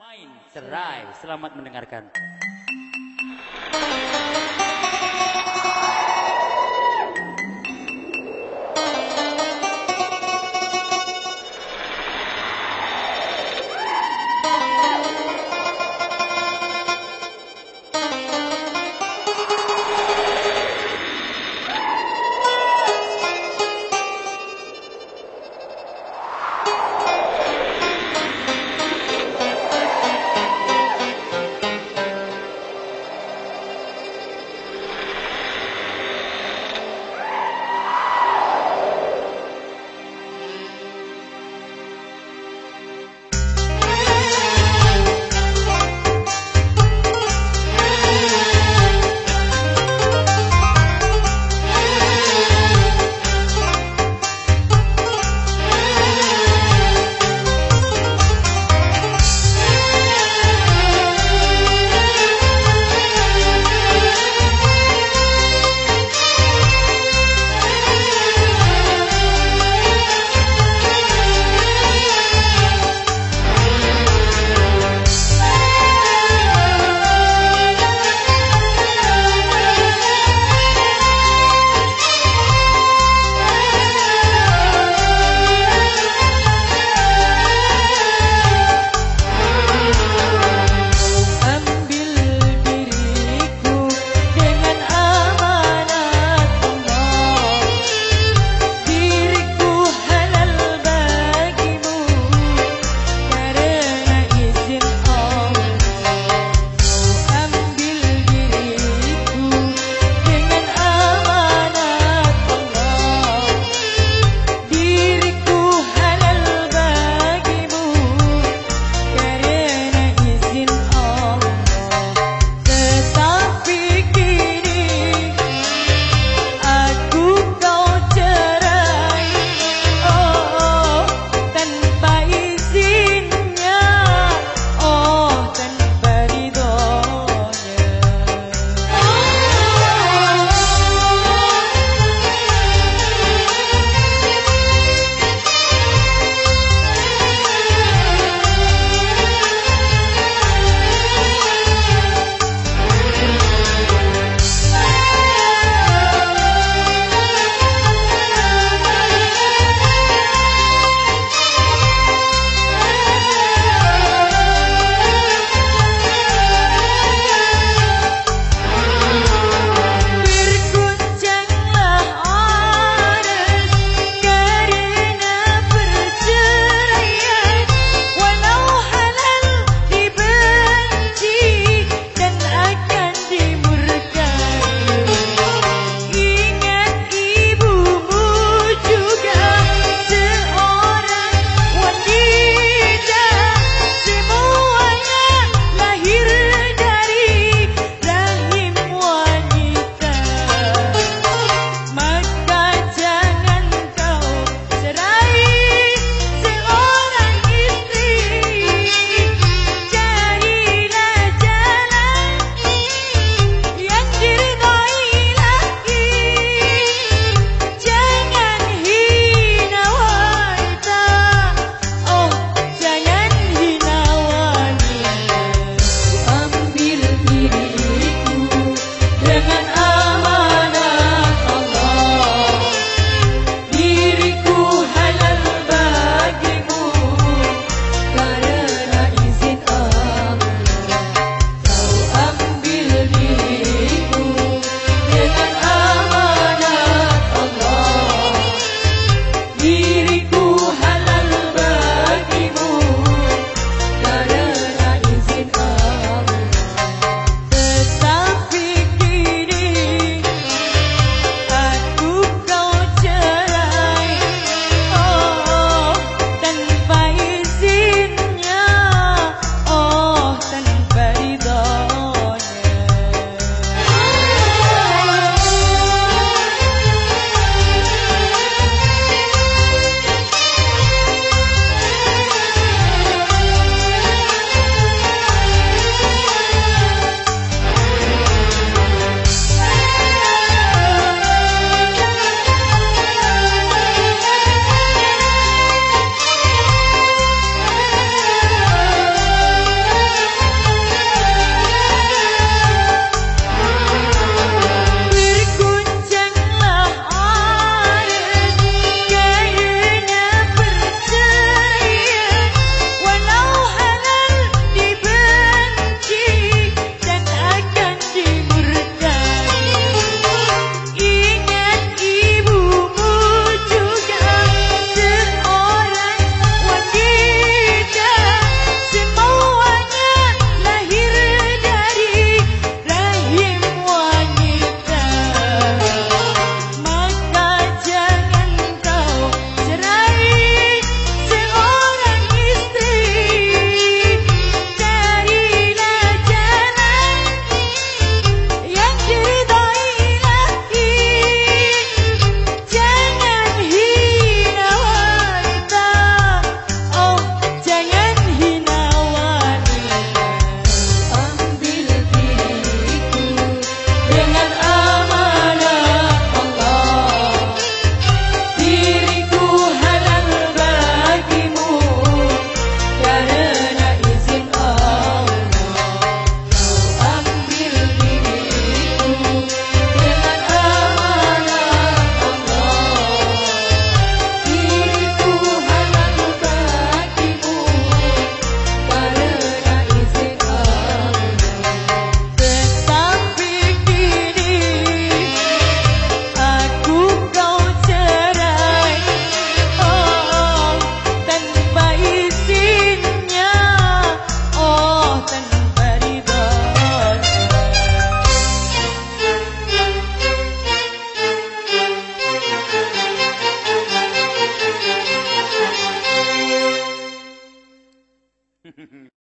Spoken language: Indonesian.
Main cerai. Selamat mendengarkan.